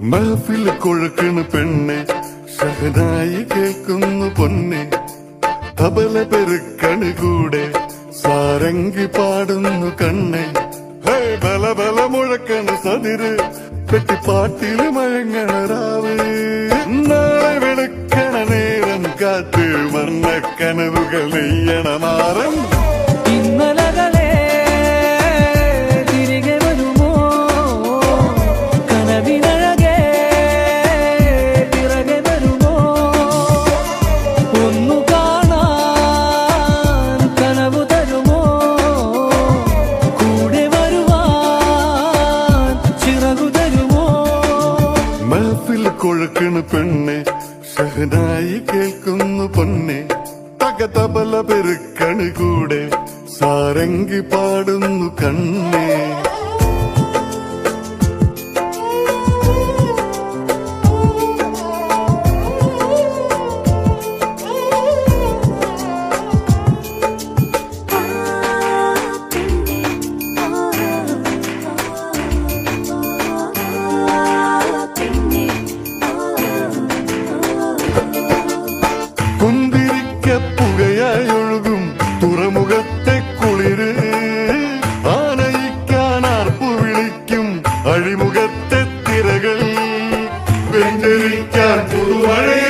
മഹഫിൽ കൊഴുക്കണ് പെണ്ണെ ഷഹനായി കേൾക്കുന്നു പൊന്നെ. തബല പെരുക്കണ് കൂടെ സാരംഗി പാടുന്നു കണ്ണെ. ബല ബല മുഴക്കണ് സതിര് പെട്ടിപ്പാട്ടിൽ മഴങ്ങണ രാവ്. നാളെ വെളുക്കണ നേരം കാത്ത് മണ്ണക്കനവുകൾ നെയ്യണ മഹഫിൽ കൊഴുക്കണ് പെണ്ണെ ഷഹനായി കേൾക്കുന്നു പൊന്നെ. തകതബല പെരുക്കണ് കൂടെ സാരംഗി പാടുന്നു കണ്ണേ. வெஞ்சரிக்கார் புதுமழையை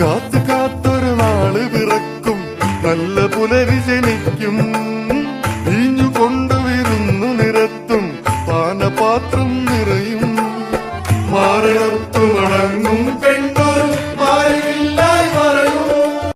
കാത്തു കാത്തൊരു നാൾ പിറക്കും നല്ല പുലരി ജനിക്കും ഇഞ്ഞു കൊണ്ടുവരുന്നു നിരത്തും. പാനപാത്രം നിറയും. മാറിടത്തു വണങ്ങും പെണ്ണു.